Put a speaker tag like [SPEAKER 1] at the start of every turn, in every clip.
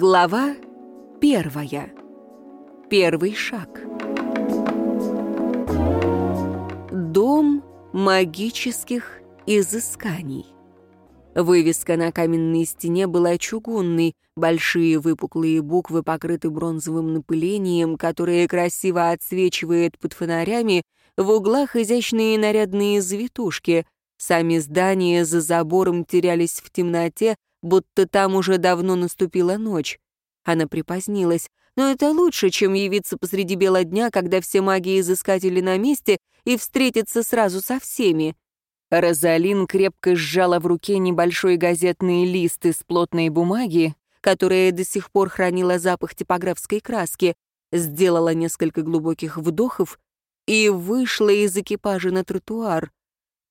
[SPEAKER 1] Глава первая. Первый шаг. Дом магических изысканий. Вывеска на каменной стене была чугунной, большие выпуклые буквы покрыты бронзовым напылением, которое красиво отсвечивает под фонарями, в углах изящные нарядные завитушки. Сами здания за забором терялись в темноте, будто там уже давно наступила ночь. Она припозднилась, но это лучше, чем явиться посреди бела дня, когда все маги-изыскатели на месте, и встретиться сразу со всеми. Розалин крепко сжала в руке небольшой газетный лист из плотной бумаги, которая до сих пор хранила запах типографской краски, сделала несколько глубоких вдохов и вышла из экипажа на тротуар.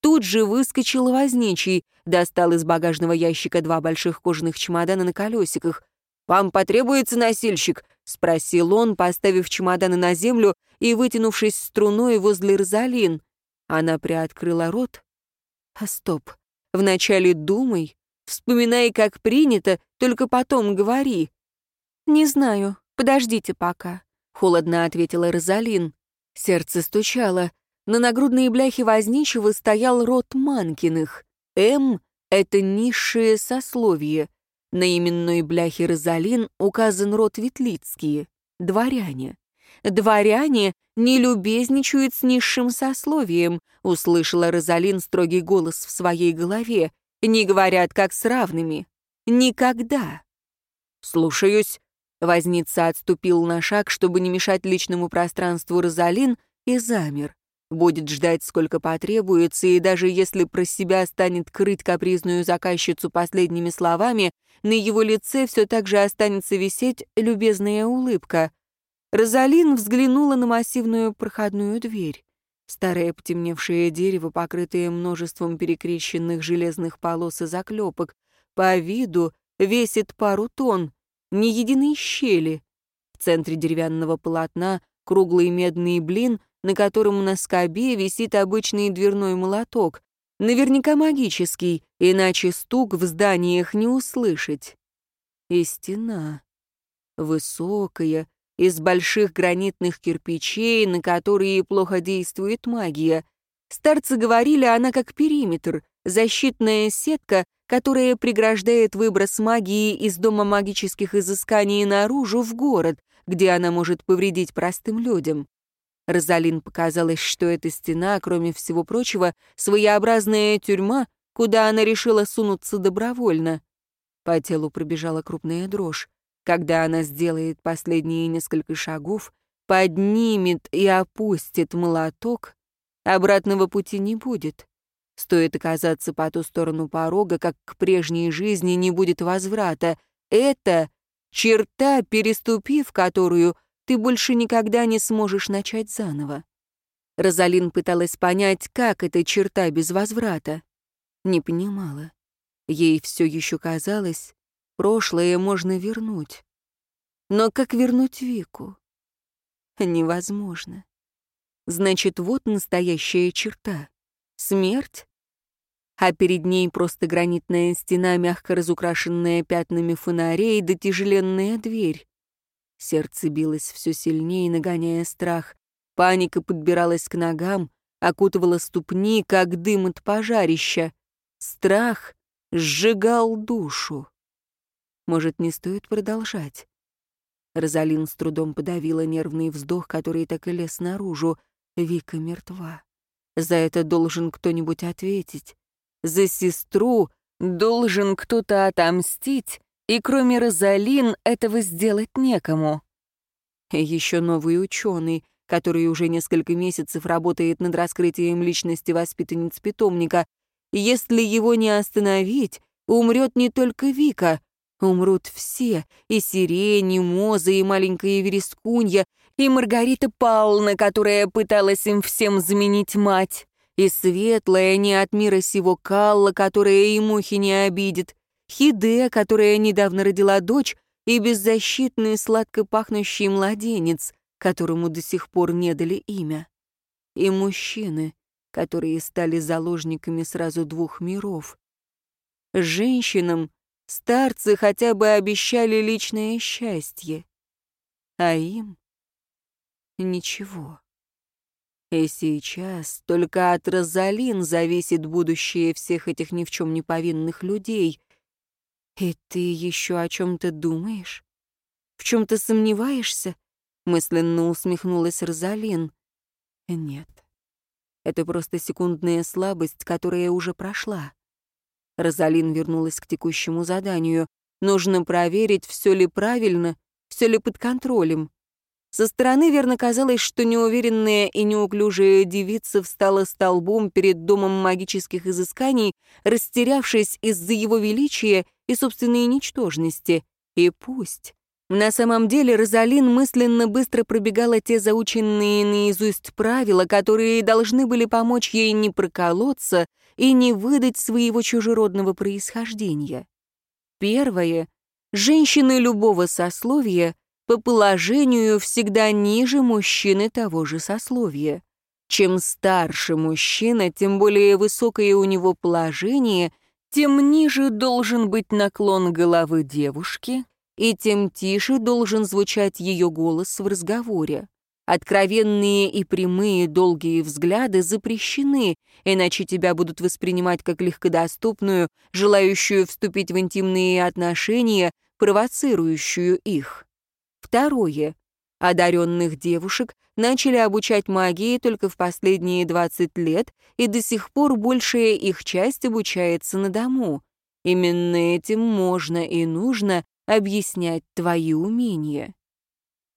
[SPEAKER 1] Тут же выскочил возничий, достал из багажного ящика два больших кожаных чемодана на колесиках. «Вам потребуется носильщик?» — спросил он, поставив чемоданы на землю и вытянувшись струной возле Розалин. Она приоткрыла рот. «А стоп. Вначале думай, вспоминай, как принято, только потом говори». «Не знаю. Подождите пока», — холодно ответила Розалин. Сердце стучало. На нагрудной бляхе возничего стоял род Манкиных. М — это низшее сословие. На именной бляхе Розалин указан род Ветлицкие, дворяне. «Дворяне не любезничают с низшим сословием», — услышала Розалин строгий голос в своей голове. «Не говорят, как с равными. Никогда». «Слушаюсь», — возница отступил на шаг, чтобы не мешать личному пространству Розалин, и замер будет ждать, сколько потребуется, и даже если про себя станет крыть капризную заказчицу последними словами, на его лице все так же останется висеть любезная улыбка. Розалин взглянула на массивную проходную дверь. Старое потемневшее дерево, покрытое множеством перекрещенных железных полос и заклепок, по виду весит пару тонн, ни единой щели. В центре деревянного полотна круглый медный блин — на котором на скобе висит обычный дверной молоток, наверняка магический, иначе стук в зданиях не услышать. И стена. Высокая, из больших гранитных кирпичей, на которые плохо действует магия. Старцы говорили, она как периметр, защитная сетка, которая преграждает выброс магии из дома магических изысканий наружу в город, где она может повредить простым людям. Розалин показалось, что эта стена, кроме всего прочего, своеобразная тюрьма, куда она решила сунуться добровольно. По телу пробежала крупная дрожь. Когда она сделает последние несколько шагов, поднимет и опустит молоток, обратного пути не будет. Стоит оказаться по ту сторону порога, как к прежней жизни не будет возврата. Это черта, переступив которую — ты больше никогда не сможешь начать заново. Розалин пыталась понять, как эта черта без возврата. Не понимала. Ей все еще казалось, прошлое можно вернуть. Но как вернуть Вику? Невозможно. Значит, вот настоящая черта. Смерть? А перед ней просто гранитная стена, мягко разукрашенная пятнами фонарей, да тяжеленная дверь. Сердце билось все сильнее, нагоняя страх. Паника подбиралась к ногам, окутывала ступни, как дым от пожарища. Страх сжигал душу. Может, не стоит продолжать? Розалин с трудом подавила нервный вздох, который так и лез наружу. Вика мертва. За это должен кто-нибудь ответить. За сестру должен кто-то отомстить, и кроме Розалин этого сделать некому. Еще новый ученый, который уже несколько месяцев работает над раскрытием личности воспитанниц питомника. Если его не остановить, умрет не только Вика, умрут все, и Сирень, и Моза, и маленькая Верескунья, и Маргарита Павловна, которая пыталась им всем заменить мать, и светлая не от мира сего Калла, которая и мухи не обидит, Хиде, которая недавно родила дочь, и беззащитный сладко пахнущий младенец, которому до сих пор не дали имя. И мужчины, которые стали заложниками сразу двух миров. Женщинам старцы хотя бы обещали личное счастье. А им ничего. И сейчас только от Розалин зависит будущее всех этих ни в чем не повинных людей. И ты еще о чем-то думаешь? В чем-то сомневаешься? Мысленно усмехнулась Розалин. Нет. Это просто секундная слабость, которая уже прошла. Розалин вернулась к текущему заданию. Нужно проверить, все ли правильно, все ли под контролем. Со стороны верно казалось, что неуверенная и неуклюжая девица встала столбом перед домом магических изысканий, растерявшись из-за его величия и собственной ничтожности. И пусть. На самом деле Розалин мысленно быстро пробегала те заученные наизусть правила, которые должны были помочь ей не проколоться и не выдать своего чужеродного происхождения. Первое. Женщины любого сословия по положению всегда ниже мужчины того же сословия. Чем старше мужчина, тем более высокое у него положение, тем ниже должен быть наклон головы девушки, и тем тише должен звучать ее голос в разговоре. Откровенные и прямые долгие взгляды запрещены, иначе тебя будут воспринимать как легкодоступную, желающую вступить в интимные отношения, провоцирующую их. Второе. Одаренных девушек начали обучать магии только в последние 20 лет, и до сих пор большая их часть обучается на дому. Именно этим можно и нужно объяснять твои умения.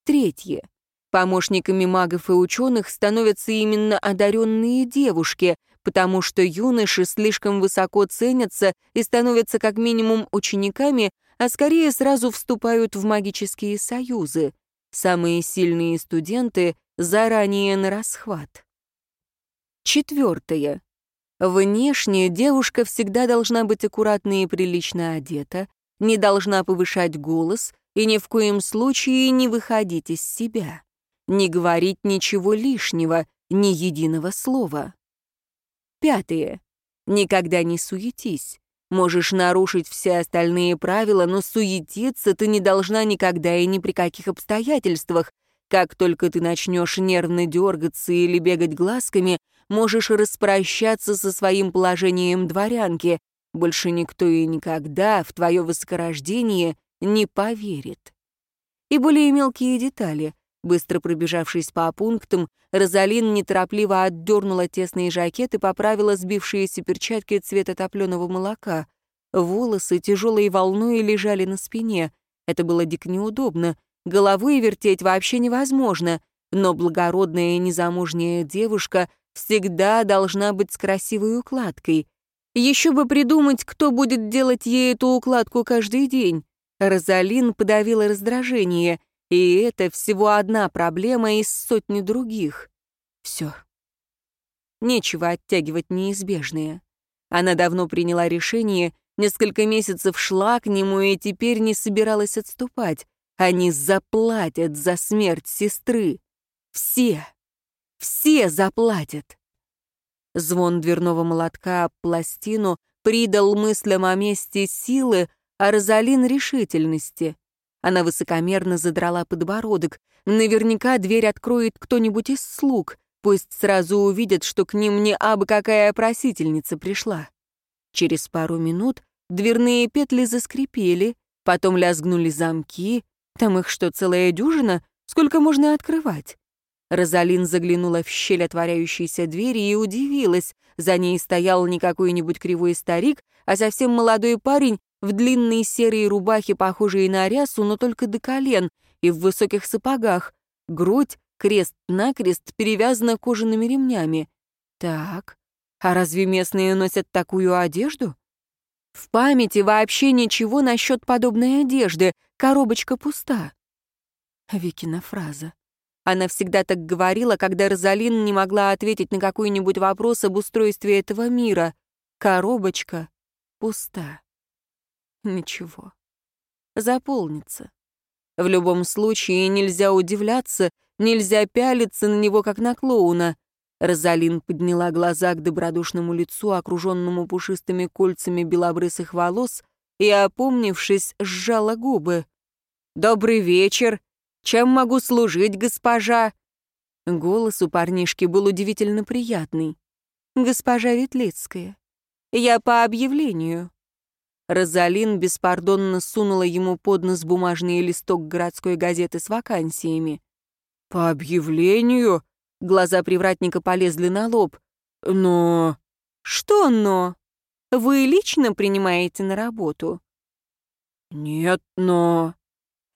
[SPEAKER 1] Третье. Помощниками магов и ученых становятся именно одаренные девушки, потому что юноши слишком высоко ценятся и становятся как минимум учениками, а скорее сразу вступают в магические союзы. Самые сильные студенты заранее на расхват. Четвертое. Внешне девушка всегда должна быть аккуратно и прилично одета, не должна повышать голос и ни в коем случае не выходить из себя, не говорить ничего лишнего, ни единого слова. Пятое. Никогда не суетись. Можешь нарушить все остальные правила, но суетиться ты не должна никогда и ни при каких обстоятельствах. Как только ты начнешь нервно дергаться или бегать глазками, можешь распрощаться со своим положением дворянки, больше никто и никогда в твое высокорождение не поверит. И более мелкие детали. Быстро пробежавшись по пунктам, Розалин неторопливо отдернула тесные жакеты, поправила сбившиеся перчатки цвета топленого молока. Волосы тяжелой волной лежали на спине. Это было дико неудобно. Головой вертеть вообще невозможно, но благородная незамужняя девушка всегда должна быть с красивой укладкой — еще бы придумать, кто будет делать ей эту укладку каждый день. Розалин подавила раздражение, и это всего одна проблема из сотни других. Все. Нечего оттягивать неизбежное. Она давно приняла решение, несколько месяцев шла к нему и теперь не собиралась отступать. Они заплатят за смерть сестры. Все. Все заплатят. Звон дверного молотка об пластину придал мыслям о месте силы, а Розалин — решительности. Она высокомерно задрала подбородок. Наверняка дверь откроет кто-нибудь из слуг. Пусть сразу увидят, что к ним не абы какая просительница пришла. Через пару минут дверные петли заскрипели, потом лязгнули замки. Там их что, целая дюжина? Сколько можно открывать? Розалин заглянула в щель отворяющейся двери и удивилась. За ней стоял не какой-нибудь кривой старик, а совсем молодой парень в длинной серой рубахе, похожей на рясу, но только до колен, и в высоких сапогах. Грудь крест-накрест перевязана кожаными ремнями. Так, а разве местные носят такую одежду? В памяти вообще ничего насчет подобной одежды, коробочка пуста. Викина фраза. Она всегда так говорила, когда Розалин не могла ответить на какой-нибудь вопрос об устройстве этого мира. Коробочка пуста. Ничего. Заполнится. В любом случае нельзя удивляться, нельзя пялиться на него, как на клоуна. Розалин подняла глаза к добродушному лицу, окруженному пушистыми кольцами белобрысых волос, и, опомнившись, сжала губы. «Добрый вечер! Чем могу служить, госпожа?» Голос у парнишки был удивительно приятный. «Госпожа Ветлицкая, я по объявлению». Розалин беспардонно сунула ему под нос бумажный листок городской газеты с вакансиями. «По объявлению?» Глаза привратника полезли на лоб. «Но...» «Что «но»? Вы лично принимаете на работу?» «Нет, но...»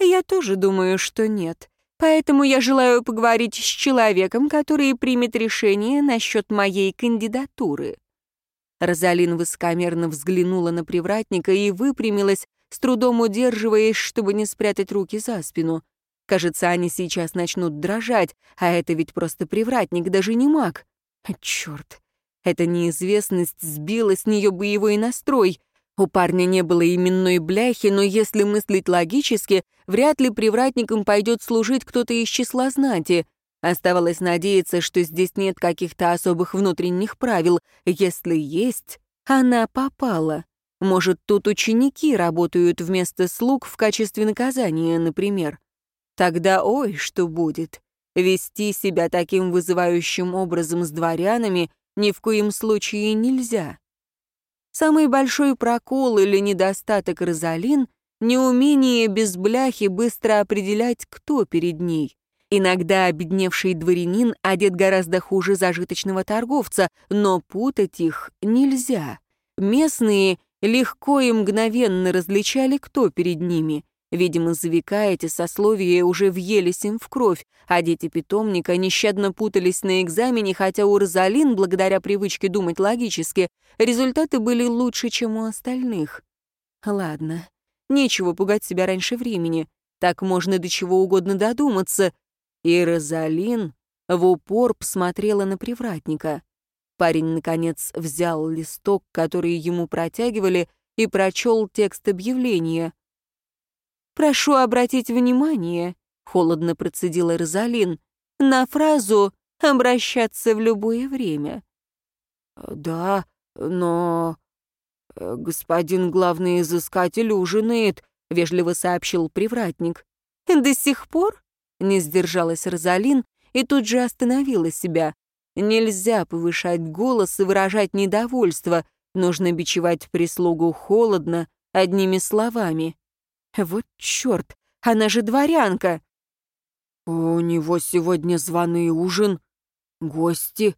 [SPEAKER 1] «Я тоже думаю, что нет. Поэтому я желаю поговорить с человеком, который примет решение насчет моей кандидатуры». Розалин высокомерно взглянула на привратника и выпрямилась, с трудом удерживаясь, чтобы не спрятать руки за спину. Кажется, они сейчас начнут дрожать, а это ведь просто привратник, даже не маг. Черт, эта неизвестность сбила с нее боевой настрой. У парня не было именной бляхи, но если мыслить логически, вряд ли привратником пойдет служить кто-то из числа знати. Оставалось надеяться, что здесь нет каких-то особых внутренних правил. Если есть, она попала. Может, тут ученики работают вместо слуг в качестве наказания, например. Тогда ой, что будет. Вести себя таким вызывающим образом с дворянами ни в коем случае нельзя. Самый большой прокол или недостаток Розалин — неумение без бляхи быстро определять, кто перед ней. Иногда обедневший дворянин одет гораздо хуже зажиточного торговца, но путать их нельзя. Местные легко и мгновенно различали, кто перед ними. Видимо, за века эти сословия уже въелись им в кровь, а дети питомника нещадно путались на экзамене, хотя у Розалин, благодаря привычке думать логически, результаты были лучше, чем у остальных. Ладно, нечего пугать себя раньше времени. Так можно до чего угодно додуматься. И Розалин в упор посмотрела на привратника. Парень, наконец, взял листок, который ему протягивали, и прочел текст объявления — «Прошу обратить внимание», — холодно процедила Розалин, «на фразу «обращаться в любое время». «Да, но...» «Господин главный изыскатель ужинает», — вежливо сообщил привратник. «До сих пор?» — не сдержалась Розалин и тут же остановила себя. Нельзя повышать голос и выражать недовольство, нужно бичевать прислугу холодно, одними словами. Вот черт, она же дворянка. У него сегодня званый ужин, гости.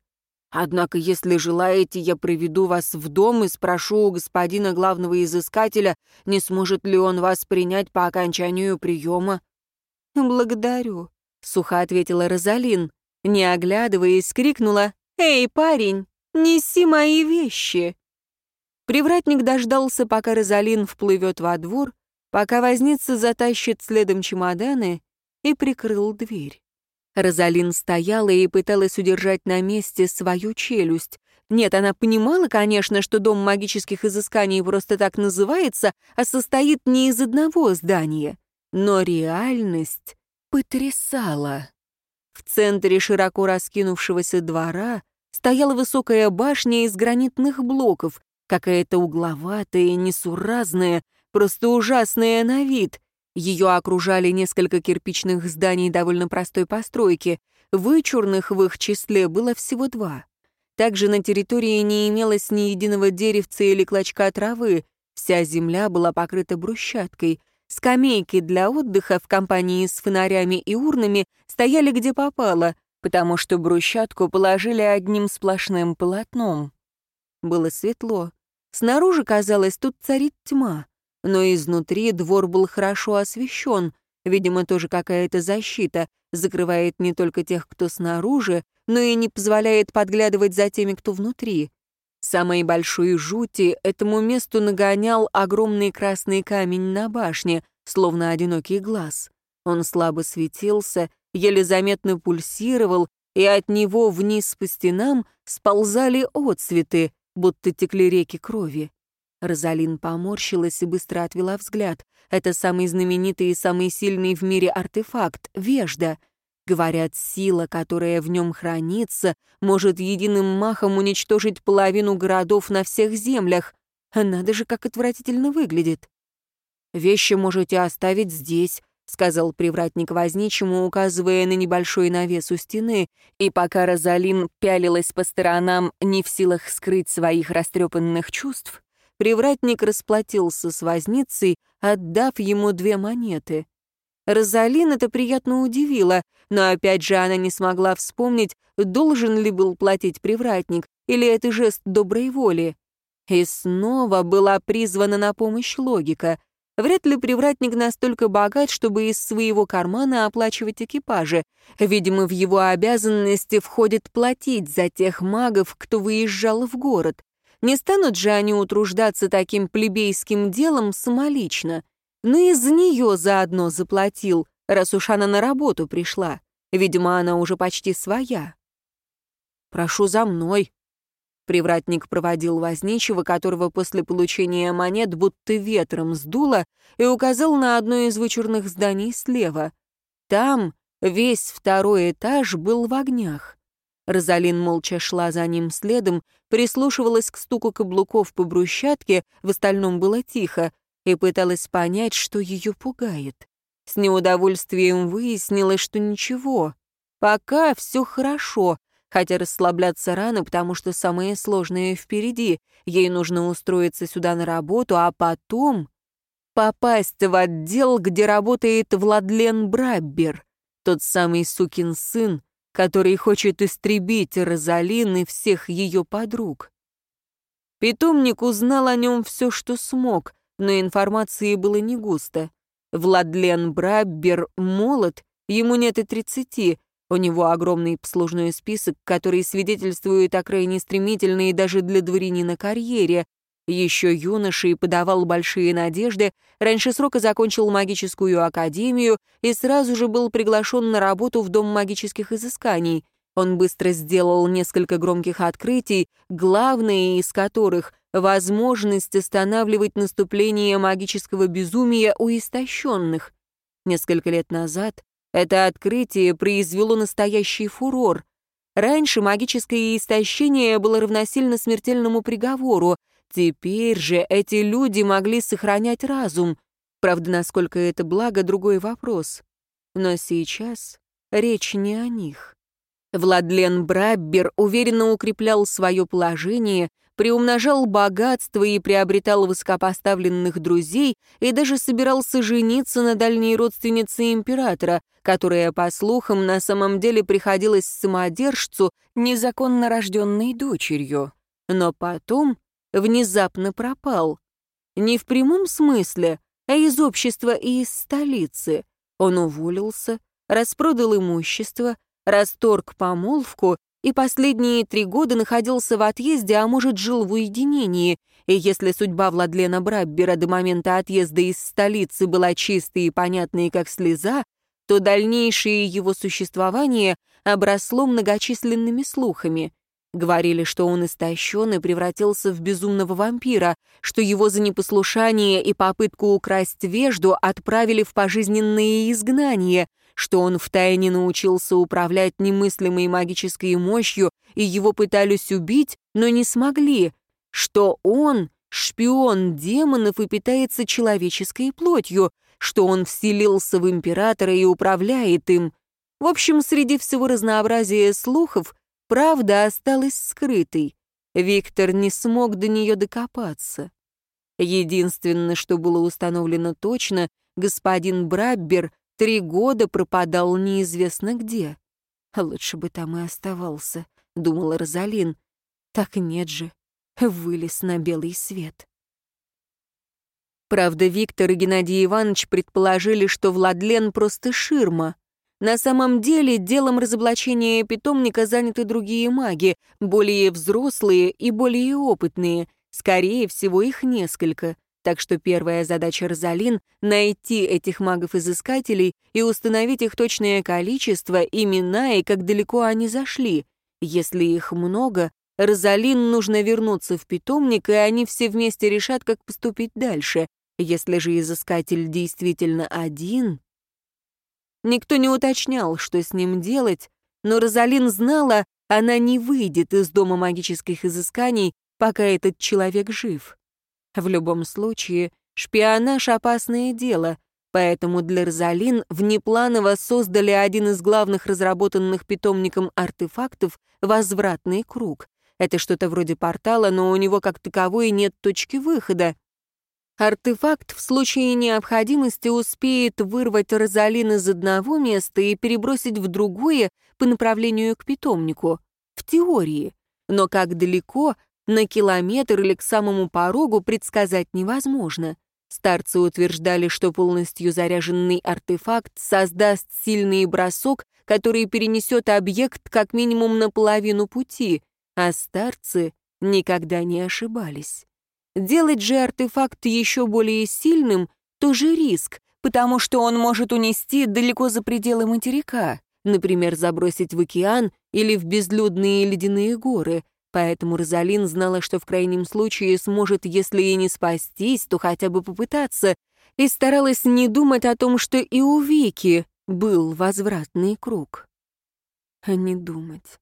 [SPEAKER 1] Однако, если желаете, я приведу вас в дом и спрошу у господина главного изыскателя, не сможет ли он вас принять по окончанию приема. «Благодарю», — сухо ответила Розалин. Не оглядываясь, крикнула «Эй, парень, неси мои вещи!» Привратник дождался, пока Розалин вплывет во двор, пока возница затащит следом чемоданы, и прикрыл дверь. Розалин стояла и пыталась удержать на месте свою челюсть. Нет, она понимала, конечно, что дом магических изысканий просто так называется, а состоит не из одного здания. Но реальность потрясала. В центре широко раскинувшегося двора стояла высокая башня из гранитных блоков, какая-то угловатая, несуразная, просто ужасная на вид. Ее окружали несколько кирпичных зданий довольно простой постройки. Вычурных в их числе было всего два. Также на территории не имелось ни единого деревца или клочка травы. Вся земля была покрыта брусчаткой. Скамейки для отдыха в компании с фонарями и урнами стояли где попало, потому что брусчатку положили одним сплошным полотном. Было светло. Снаружи, казалось, тут царит тьма но изнутри двор был хорошо освещен, видимо, тоже какая-то защита, закрывает не только тех, кто снаружи, но и не позволяет подглядывать за теми, кто внутри. Самой большой жути этому месту нагонял огромный красный камень на башне, словно одинокий глаз. Он слабо светился, еле заметно пульсировал, и от него вниз по стенам сползали отцветы, будто текли реки крови. Розалин поморщилась и быстро отвела взгляд. Это самый знаменитый и самый сильный в мире артефакт — вежда. Говорят, сила, которая в нем хранится, может единым махом уничтожить половину городов на всех землях. Надо же, как отвратительно выглядит. «Вещи можете оставить здесь», — сказал привратник возничему, указывая на небольшой навес у стены, и пока Розалин пялилась по сторонам, не в силах скрыть своих растрепанных чувств, привратник расплатился с возницей, отдав ему две монеты. Розалин это приятно удивило, но опять же она не смогла вспомнить, должен ли был платить привратник, или это жест доброй воли. И снова была призвана на помощь логика. Вряд ли привратник настолько богат, чтобы из своего кармана оплачивать экипажи. Видимо, в его обязанности входит платить за тех магов, кто выезжал в город. Не станут же они утруждаться таким плебейским делом самолично. Но из нее заодно заплатил, раз уж она на работу пришла. Видимо, она уже почти своя. «Прошу за мной», Привратник проводил возничего, которого после получения монет будто ветром сдуло, и указал на одно из вычурных зданий слева. Там весь второй этаж был в огнях. Розалин молча шла за ним следом, прислушивалась к стуку каблуков по брусчатке, в остальном было тихо, и пыталась понять, что ее пугает. С неудовольствием выяснилось, что ничего. Пока все хорошо, хотя расслабляться рано, потому что самое сложное впереди. Ей нужно устроиться сюда на работу, а потом попасть в отдел, где работает Владлен Браббер, тот самый сукин сын, который хочет истребить Розалин и всех ее подруг. Питомник узнал о нем все, что смог, но информации было не густо. Владлен Браббер молод, ему нет и тридцати, у него огромный послужной список, который свидетельствует о крайне стремительной даже для дворянина карьере. Еще юношей подавал большие надежды, раньше срока закончил магическую академию и сразу же был приглашен на работу в Дом магических изысканий. Он быстро сделал несколько громких открытий, главное из которых — возможность останавливать наступление магического безумия у истощенных. Несколько лет назад это открытие произвело настоящий фурор. Раньше магическое истощение было равносильно смертельному приговору, теперь же эти люди могли сохранять разум. Правда, насколько это благо, другой вопрос. Но сейчас речь не о них. Владлен Браббер уверенно укреплял свое положение, приумножал богатство и приобретал высокопоставленных друзей и даже собирался жениться на дальней родственнице императора, которая, по слухам, на самом деле приходилась самодержцу, незаконно рожденной дочерью. Но потом внезапно пропал. Не в прямом смысле, а из общества и из столицы. Он уволился, распродал имущество, расторг помолвку и последние три года находился в отъезде, а может, жил в уединении, и если судьба Владлена Браббера до момента отъезда из столицы была чистой и понятной, как слеза, то дальнейшее его существование обросло многочисленными слухами. Говорили, что он истощен и превратился в безумного вампира, что его за непослушание и попытку украсть вежду отправили в пожизненное изгнание, что он втайне научился управлять немыслимой магической мощью, и его пытались убить, но не смогли, что он — шпион демонов и питается человеческой плотью, что он вселился в императора и управляет им. В общем, среди всего разнообразия слухов правда осталась скрытой. Виктор не смог до нее докопаться. Единственное, что было установлено точно, господин Браббер Три года пропадал неизвестно где. Лучше бы там и оставался, думала Розалин. Так нет же, вылез на белый свет. Правда, Виктор и Геннадий Иванович предположили, что Владлен просто ширма. На самом деле, делом разоблачения питомника заняты другие маги, более взрослые и более опытные. Скорее всего, их несколько. Так что первая задача Розалин — найти этих магов-изыскателей и установить их точное количество, имена и как далеко они зашли. Если их много, Розалин нужно вернуться в питомник, и они все вместе решат, как поступить дальше. Если же изыскатель действительно один... Никто не уточнял, что с ним делать, но Розалин знала, она не выйдет из дома магических изысканий, пока этот человек жив. В любом случае, Шпионаж — опасное дело, поэтому для Розалин внепланово создали один из главных разработанных питомником артефактов — возвратный круг. Это что-то вроде портала, но у него как таковой нет точки выхода. Артефакт в случае необходимости успеет вырвать Розалин из одного места и перебросить в другое по направлению к питомнику. В теории. Но как далеко, на километр или к самому порогу предсказать невозможно. Старцы утверждали, что полностью заряженный артефакт создаст сильный бросок, который перенесет объект как минимум на половину пути, а старцы никогда не ошибались. Делать же артефакт еще более сильным — тоже риск, потому что он может унести далеко за пределы материка, например, забросить в океан или в безлюдные ледяные горы — Поэтому Розалин знала, что в крайнем случае сможет, если и не спастись, то хотя бы попытаться, и старалась не думать о том, что и у Вики был возвратный круг. А не думать.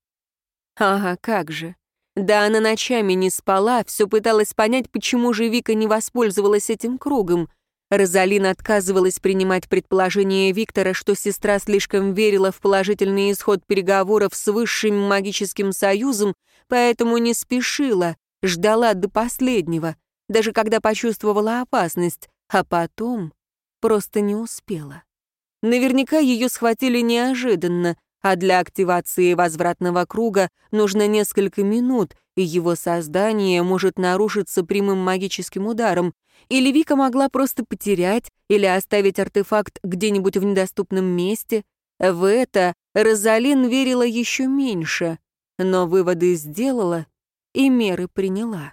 [SPEAKER 1] Ага, как же. Да она ночами не спала, все пыталась понять, почему же Вика не воспользовалась этим кругом — Розалин отказывалась принимать предположение Виктора, что сестра слишком верила в положительный исход переговоров с высшим магическим союзом, поэтому не спешила, ждала до последнего, даже когда почувствовала опасность, а потом просто не успела. Наверняка ее схватили неожиданно, а для активации возвратного круга нужно несколько минут, и его создание может нарушиться прямым магическим ударом, или Вика могла просто потерять или оставить артефакт где-нибудь в недоступном месте. В это Розалин верила еще меньше, но выводы сделала и меры приняла.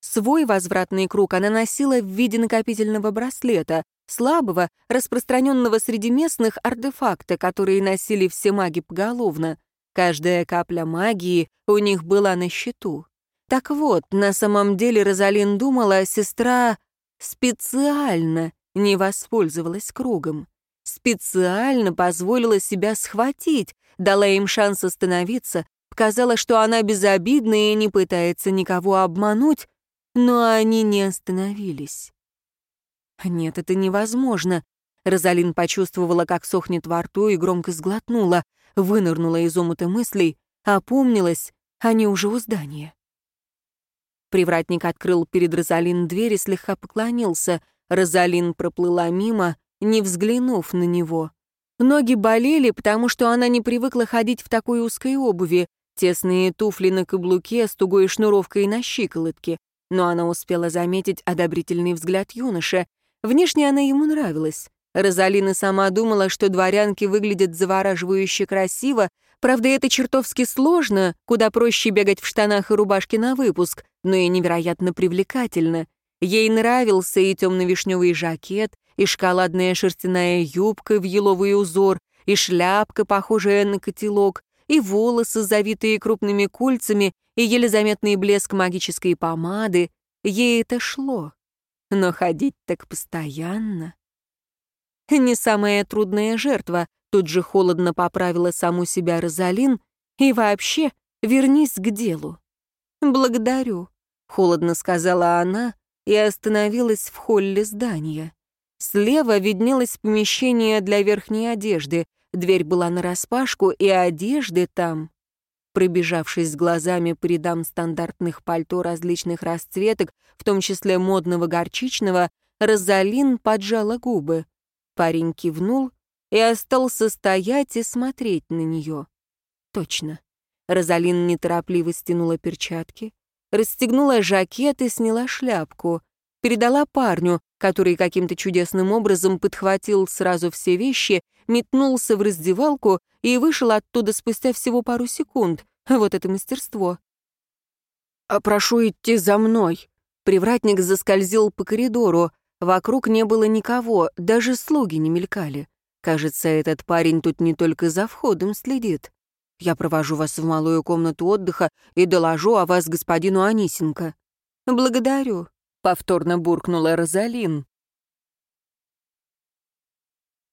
[SPEAKER 1] Свой возвратный круг она носила в виде накопительного браслета, слабого, распространенного среди местных артефакта, которые носили все маги поголовно. Каждая капля магии у них была на счету. Так вот, на самом деле Розалин думала, сестра специально не воспользовалась кругом. Специально позволила себя схватить, дала им шанс остановиться, показала, что она безобидна и не пытается никого обмануть, но они не остановились. Нет, это невозможно. Розалин почувствовала, как сохнет во рту и громко сглотнула, вынырнула из омута мыслей, опомнилась, они уже у здания. Привратник открыл перед Розалин дверь и слегка поклонился. Розалин проплыла мимо, не взглянув на него. Ноги болели, потому что она не привыкла ходить в такой узкой обуви, тесные туфли на каблуке с тугой шнуровкой на щиколотке. Но она успела заметить одобрительный взгляд юноши. Внешне она ему нравилась. Розалина сама думала, что дворянки выглядят завораживающе красиво, правда, это чертовски сложно, куда проще бегать в штанах и рубашке на выпуск, но и невероятно привлекательно. Ей нравился и темно-вишневый жакет, и шоколадная шерстяная юбка в еловый узор, и шляпка, похожая на котелок, и волосы, завитые крупными кольцами, и еле заметный блеск магической помады. Ей это шло. Но ходить так постоянно... Не самая трудная жертва, тут же холодно поправила саму себя Розалин, и вообще вернись к делу. «Благодарю», — холодно сказала она и остановилась в холле здания. Слева виднелось помещение для верхней одежды, дверь была нараспашку, и одежды там... Пробежавшись глазами по рядам стандартных пальто различных расцветок, в том числе модного горчичного, Розалин поджала губы. Парень кивнул и остался стоять и смотреть на нее. Точно. Розалин неторопливо стянула перчатки, расстегнула жакет и сняла шляпку. Передала парню, который каким-то чудесным образом подхватил сразу все вещи, метнулся в раздевалку и вышел оттуда спустя всего пару секунд. Вот это мастерство. «А «Прошу идти за мной». Привратник заскользил по коридору, Вокруг не было никого, даже слуги не мелькали. Кажется, этот парень тут не только за входом следит. Я провожу вас в малую комнату отдыха и доложу о вас господину Анисенко». «Благодарю», — повторно буркнула Розалин.